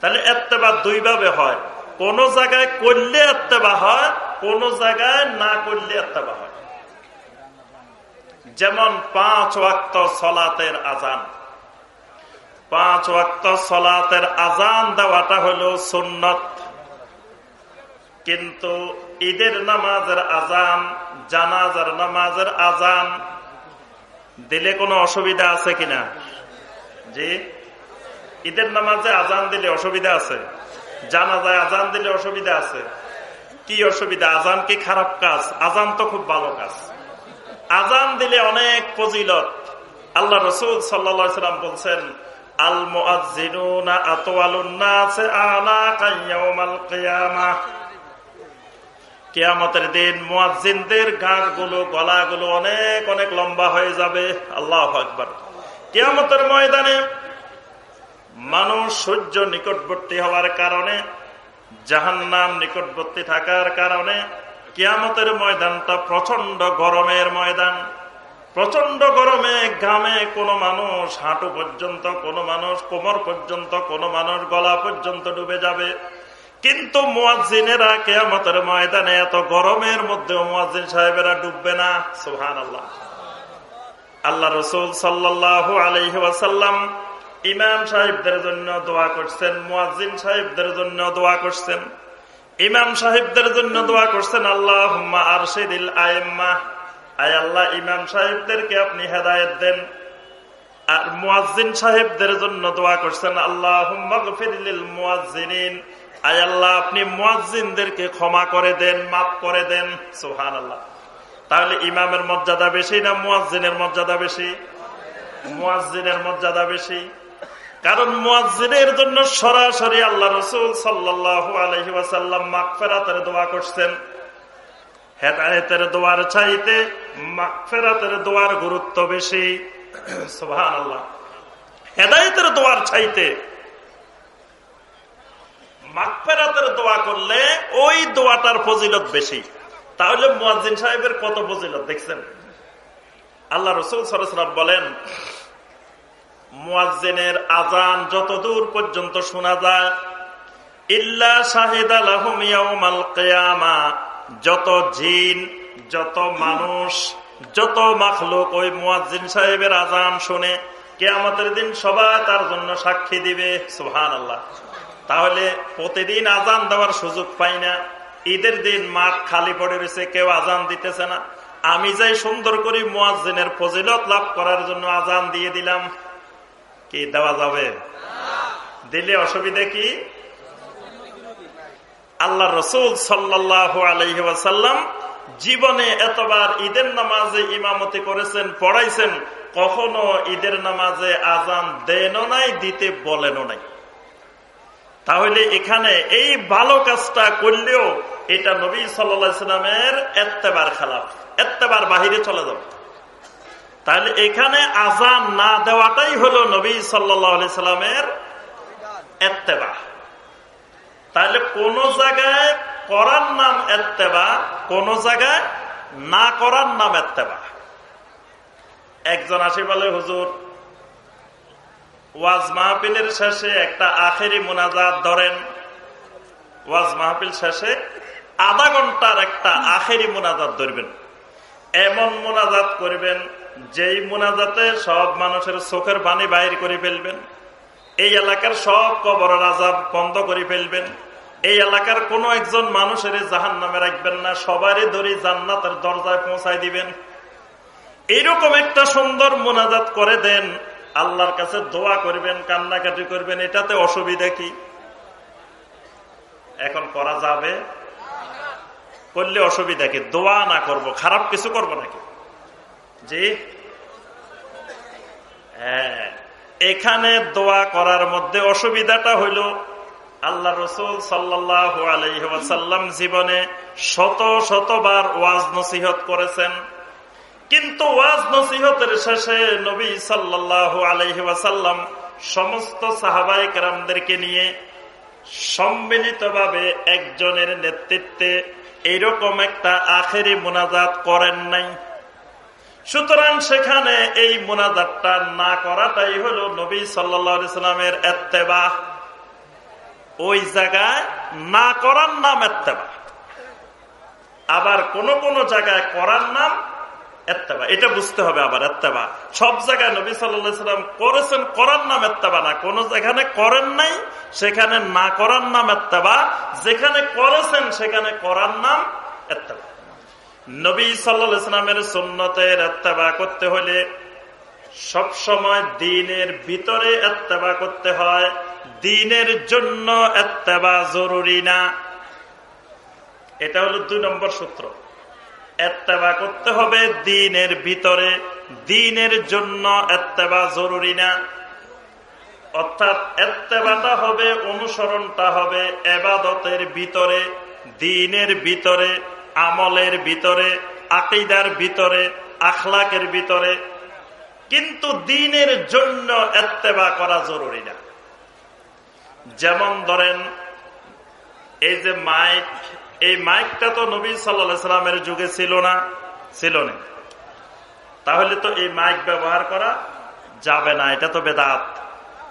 তাহলে এত্তেবা দুই ভাবে হয়। কোন জায়গায় করলে এত্তেবা হয়, কোন জায়গায় না করলে এত্তেবা হয়। যেমন পাঁচ ওয়াক্ত সলাতের আজান পাঁচ ওয়াক্ত সলাতের আজান দেওয়াটা হলো সুন্নত। কিন্তু ঈদের নামাজের আজান জানাজার নামাজের আজান দিলে কোনো অসুবিধা আছে কিনা? জি? ঈদের নামাজে আজান দিলে অসুবিধা আছে? জানাজায় আজান দিলে অসুবিধা আছে? কি অসুবিধা? আজান কি খারাপ কাজ? আজান তো খুব ভালো কাজ। আজান দিলে অনেক ফজিলত। আল্লাহ রসুল সাল্লাম বলছেন আল কিয়ামা। কেয়ামতের দিন গলাগুলো অনেক অনেক লম্বা হয়ে যাবে। আল্লাহ আকবার। কেয়ামতের ময়দানে মানুষ সূর্য নিকটবর্তী হওয়ার কারণে, জাহান্নাম নিকটবর্তী থাকার কারণে, কিয়ামতের ময়দানটা প্রচণ্ড গরমের ময়দান। প্রচণ্ড গরমে গ্রামে কোনো মানুষ, হাঁটু পর্যন্ত কোনো মানুষ, কোমর পর্যন্ত কোনো মানুষ, গলা পর্যন্ত ডুবে যাবে। কিন্তু মুয়াজিনেরা কেয়ামতের ময়দানে এত গরমের মধ্যে মুয়াজিন সাহেবেরা ডুববে না। সুহান আল্লাহ আল্লাহ রসুল সাল্লাহ আলহিহাসাল্লাম ইমাম সাহেবদের জন্য দোয়া করছেন মুয়াজিন সাহেবদের জন্য দোয়া করছেন। ইমাম সাহেবদের জন্য দোয়া করছেন আল্লাহ আর সেদিল আয়েম্মা আয় আল্লাহ, ইমাম সাহেবদেরকে আপনি হেদায়ত দেন। আর মুয়াজিন সাহেবদের জন্য দোয়া করছেন আল্লাহ মুয়াজিন আয় আল্লাহ, আপনি মুয়াজিনদেরকে ক্ষমা করে দেন, মাফ করে দেন। সোহান আল্লাহ তাহলে ইমামের মর্যাদা বেশি না মুয়াজিনের মর্যাদা বেশি? মুয়াজিনের মর্যাদা বেশি। কারণ মুয়াজিনের জন্য সরাসরি আল্লাহ রসুল সাল্লাহ আলহি ওয়াসাল্লাম মাকফেরাতের দোয়া করছেন। হেদায়তের দোয়ার চাইতে মাকফেরাতের দোয়ার গুরুত্ব বেশি। সোহান আল্লাহ হেদায়তের দোয়ার চাইতে মাকফেরাতের দোয়া করলে ওই দোয়াটার ফজিলত বেশি। তাহলে মুয়াজিন সাহেবের কত ফজিলত, দেখছেন? আল্লাহ রসুল সরসরাব বলেন মুয়াজ্জিনের আজান যত দূর পর্যন্ত শোনা যায়, ইল্লা শাহিদ আলহমিয়াউমাল কেয়ামা, যত জিন, যত মানুষ, যত মাখলুক ওই মুয়াজ্জিন সাহেবের আজান শুনে কেয়ামতের দিন সবাই তার জন্য সাক্ষী দিবে সুহান আল্লাহ তাহলে প্রতিদিন আজান দেওয়ার সুযোগ পাই না। ঈদের দিন মাঠ খালি পড়ে রয়েছে, কেউ আজান দিতেছে না। আমি যাই সুন্দর করি মুয়াজ্জিনের ফজিলত লাভ করার জন্য আজান দিয়ে দিলাম। কি দেওয়া যাবে? দিলে অসুবিধা কি? আল্লাহ রসুল সাল্লাহ আলহিহাসাল্লাম জীবনে এতবার ঈদের নামাজে ইমামতি করেছেন, পড়াইছেন, কখনো ঈদের নামাজে আজান দেনও নাই, দিতে বলেনও নাই। তাহলে এখানে এই ভালো কাজটা করলেও এটা নবী সাল্লা সাল্লামের এত্তেবার খেলাফ এত্তেবার বাহিরে চলে যাবে। তাহলে এখানে আজান না দেওয়াটাই হলো নবী সাল্লি সাল্লামের এত্তেবা। তাহলে কোন জায়গায় করার নাম এত্তেবা, কোন জায়গায় না করার নাম এত্তেবা। একজন আসি বলে, হুজুর, ওয়াজ মাহফিলের শেষে একটা আখেরি মোনাজাত ধরেন। ওয়াজ মাহফিল শেষে আধা ঘণ্টার একটা আখেরি মোনাজাত ধরবেন। এমন মোনাজাত করবেন যেই মোনাজাতে সব মানুষের চোখের পানি বাইর করে ফেলবেন, এই এলাকার সব কবর রাজা বন্ধ করে ফেলবেন, এই এলাকার কোন একজন মানুষের জাহান নামে রাখবেন না, সবারই ধরে জান্নাতের দরজায় পৌঁছায় দিবেন। এইরকম একটা সুন্দর মোনাজাত করে দেন, আল্লাহর কাছে দোয়া করবেন, কান্নাকাটি করবেন, এটাতে অসুবিধা কি? এখন করা যাবে? করলে অসুবিধা কি? দোয়া না করব, খারাপ কিছু করব নাকি? জি। হ্যাঁ এখানে দোয়া করার মধ্যে অসুবিধাটা হইল, আল্লাহ রসুল সাল্লাহ আলহ্লাম জীবনে শত শতবার ওয়াজ নসিহত করেছেন। কিন্তু ওয়াজ নসিহতের শেষে নবী সাল্লাহ আলহি ওয়াসাল্লাম সমস্ত সাহাবাই কেরামদেরকে নিয়ে সম্মিলিতভাবে একজনের নেতৃত্বে এইরকম একটা আখেরি মোনাজাত করেন নাই। সুতরাং সেখানে এই মোনাজাতটা না করাটাই হলো নবী সাল্লামের এত্তেবা। ওই জায়গায় না করার নাম এত্তেবা। আবার কোন কোন জায়গায় করার নাম এত্তেবা। এটা বুঝতে হবে আবার এত্তেবা। সব জায়গায় নবী সাল্লাম করেছেন, করার নাম এত্তেবা না। কোন যেখানে করেন নাই, সেখানে না করার নাম এত্তেবা। যেখানে করেছেন, সেখানে করার নাম এত্তেবা। নবী সাল্লামের সুন্নতের এত্তেবা করতে হলে সব সময় দিনের ভিতরে এত্তেবা করতে হয়। দিনের জন্য এত্তেবা জরুরি না। এটা হলো দুই নম্বর সূত্র। এত্তেবা করতে হবে দিনের ভিতরে। দিনের জন্য এত্তেবা জরুরি না। অর্থাৎ এত্তেবাটা হবে, অনুসরণটা হবে এবাদতের ভিতরে, দিনের ভিতরে। আমলের ভিতরে, আকিদার ভিতরে, আখলাকের ভিতরে। কিন্তু দিনের জন্য এত্তেবা করা জরুরি না। যেমন ধরেন, এই যে মাইক, এই মাইকটা তো নবী সাল্লামের যুগে ছিল না ছিল না। তাহলে তো এই মাইক ব্যবহার করা যাবে না, এটা তো বেদাত।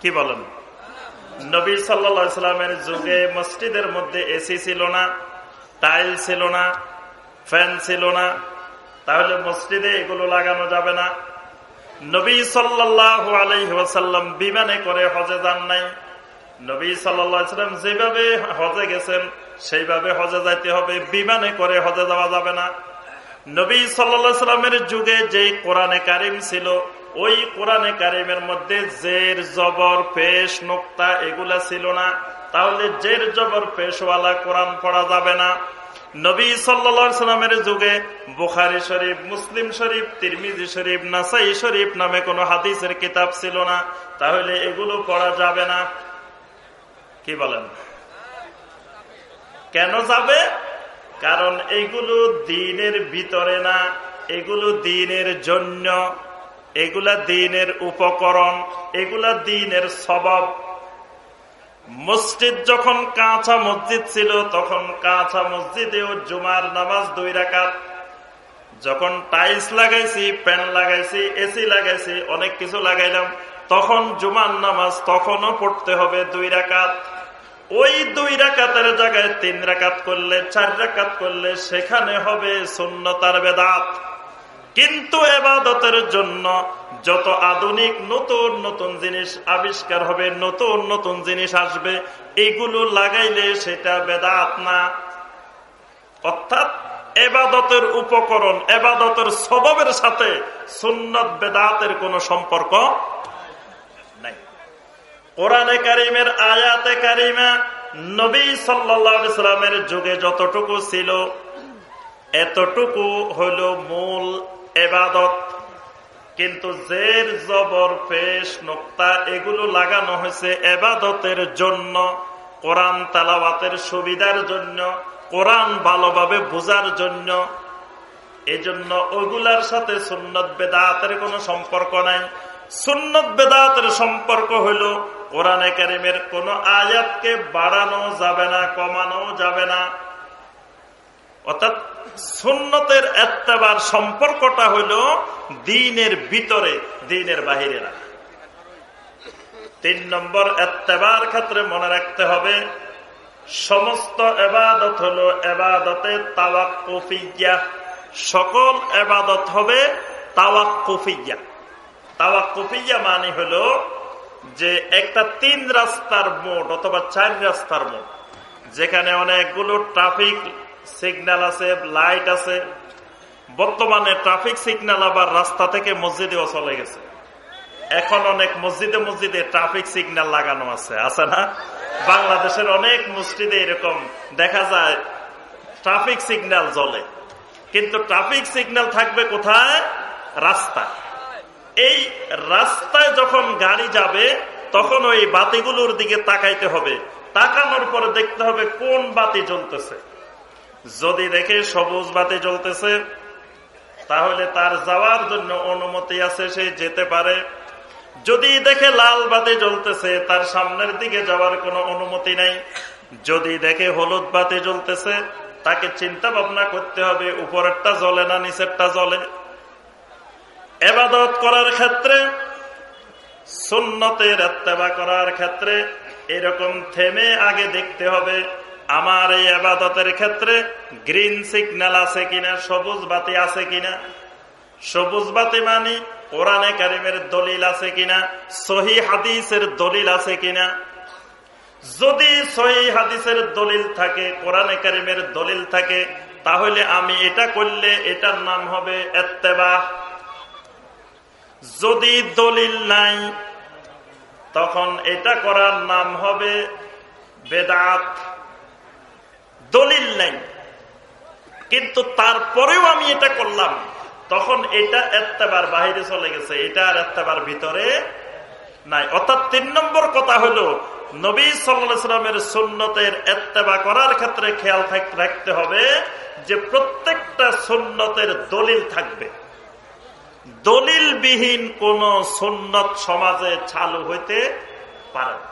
কি বলেন? নবী সাল্লামের যুগে মসজিদের মধ্যে এসি ছিল না, টাইল ছিল না ফ্যান ছিল না। তাহলে মসজিদে এগুলো লাগানো যাবে না। নবী সাল্লাহ আলহ্লাম বিমানে করে হজে যান নাই। নবী সাল্লাম যেভাবে হজে গেছেন, সেইভাবে হজে যাইতে হবে। বিমানে করে হজে যাওয়া যাবে না। নবী সাল্লা সাল্লামের যুগে যে কোরআনে কারিম ছিল, ওই কোরআনে কারিমের মধ্যে জের, জবর, পেশ, নোক্তা এগুলা ছিল না। তাহলে জের, জবর, পেশওয়ালা কোরআন পড়া যাবে না। নবী সাল্লামের যুগে বুখারি শরীফ, মুসলিম শরীফ, তিরমিজি শরীফ, নাসাই শরীফ নামে কোন হাদিসের কিতাব ছিল না। তাহলে এগুলো পড়া যাবে না। কি বলেন? কেন যাবে? কারণ এগুলো দিনের ভিতরে না, এগুলো দিনের জন্য। এগুলা দিনের উপকরণ, এগুলা দিনের স্বভাব। মসজিদ যখন কাঁচা মসজিদ ছিল, তখন কাঁচা মসজিদেও জুমার নামাজ দুই রাকাত। যখন টাইলস লাগাইছি, প্যান লাগাইছি এসি লাগাইছি, অনেক কিছু লাগাইলাম, তখন জুমার নামাজ তখনও পড়তে হবে দুই রাকাত। ওই দুই রাকাতের জায়গায় তিন রাকাত করলে, চার রাকাত করলে সেখানে হবে শূন্যতার বেদাত। কিন্তু এবাদতের জন্য যত আধুনিক, নতুন নতুন জিনিস আবিষ্কার হবে, নতুন নতুন জিনিস আসবে, এগুলো লাগাইলে সেটা বেদাত না। অর্থাৎ এবাদতের উপকরণ, এবাদতের স্বভাবের সাথে সুন্নত বেদাতের কোন সম্পর্ক নাই। কোরআনে কারিমের, আয়াতে কারিমা নবী সাল্লামের যুগে যতটুকু ছিল, এতটুকু হইল মূল এবাদত। কিন্তু জের, জবর পেশ নোক্তা, এগুলো লাগানো হয়েছে এবাদতের জন্য, কোরআন তালাবাতের সুবিধার জন্য, কোরআন ভালোভাবে বোঝার জন্য। এজন্য ওগুলার সাথে সুন্নত বেদাতের কোনো সম্পর্ক নাই। সুন্নত বেদাতের সম্পর্ক হইল কোরআনে কারিমের কোন আয়াতকে বাড়ানো যাবে না, কমানো যাবে না। অর্থাৎ সুন্নতের এত্তেবার সম্পর্কটা হইল দিনের ভিতরে, দিনের বাহিরে না। তিন নম্বর, এত্তেবার ক্ষেত্রে মনে রাখতে হবে, সমস্ত এবাদত হলো এবাদতে তাওয়াক্কুফিয়া। সকল এবাদত হবে মানে হলো যে একটা তিন রাস্তার মোট অথবা চার রাস্তার মোট যেখানে অনেকগুলো ট্রাফিক সিগন্যাল আছে লাইট আছে। বর্তমানে ট্রাফিক সিগন্যাল আবার রাস্তা থেকে মসজিদেও চলে গেছে। এখন অনেক মসজিদে মসজিদে ট্রাফিক সিগন্যাল লাগানো আছে আছে না? বাংলাদেশের অনেক মসজিদে এরকম দেখা যায় ট্রাফিক সিগন্যাল জ্বলে। কিন্তু ট্রাফিক সিগন্যাল থাকবে কোথায়? রাস্তা এই রাস্তায় যখন গাড়ি যাবে, তখন ওই বাতিগুলোর দিকে তাকাইতে হবে। তাকানোর পরে দেখতে হবে কোন বাতি জ্বলতেছে। যদি দেখে সবুজ বাতি জ্বলতেছে, তাহলে তার যাওয়ার জন্য অনুমতি আছে, সে যেতে পারে। যদি দেখে লাল বাতি জ্বলতেছে, তার সামনের দিকে যাওয়ার কোনো অনুমতি নাই। যদি দেখে হলুদ বাতি জ্বলতেছে, তাকে চিন্তা ভাবনা করতে হবে, উপরেরটা জ্বলে না, নিচেরটা জ্বলে। এবাদত করার ক্ষেত্রে, সুন্নতের এত্তেবা করার ক্ষেত্রে, এরকম থেমে আগে দেখতে হবে। আমার এই আবাদতের ক্ষেত্রে গ্রিন সিগন্যাল আছে কিনা, সবুজ বাতি আছে কিনা? সবুজ বাতি মানে কোরআনে কারিমের দলিল আছে কিনা? সহি হাদিসের দলিল আছে কিনা? যদি সহি হাদিসের দলিল থাকে, কোরআনে কারিমের দলিল থাকে, তাহলে আমি এটা করলে এটার নাম হবে এত্তেবা যদি দলিল নাই, তখন এটা করার নাম হবে বেদাত। দলিল নাই। কিন্তু তারপরেও আমি এটা করলাম। তখন এটা এত্তেবার বাহিরে চলে গেছে, এটা আর এত্তেবার ভিতরে নাই। অর্থাৎ তিন নম্বর কথা হলো, নবী সাল্লামের সুন্নতের এত্তেবা করার ক্ষেত্রে খেয়াল রাখতে হবে যে প্রত্যেকটা সুন্নতের দলিল থাকবে। দলিলবিহীন কোন সুন্নত সমাজে চালু হইতে পারে